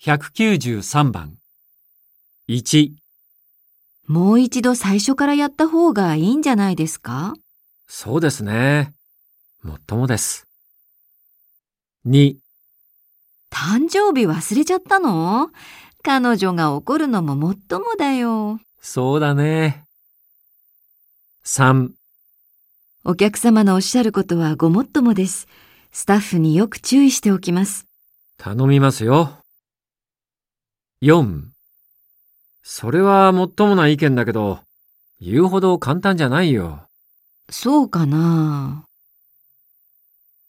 193番。1、もう一度最初からやった方がいいんじゃないですか？そうですね。もっともです。2、誕生日忘れちゃったの？彼女が怒るのももっともだよ。そうだね。3、お客様のおっしゃることはごもっともです。スタッフによく注意しておきます。頼みますよ。4、それはもっともな意見だけど、言うほど簡単じゃないよ。そうかな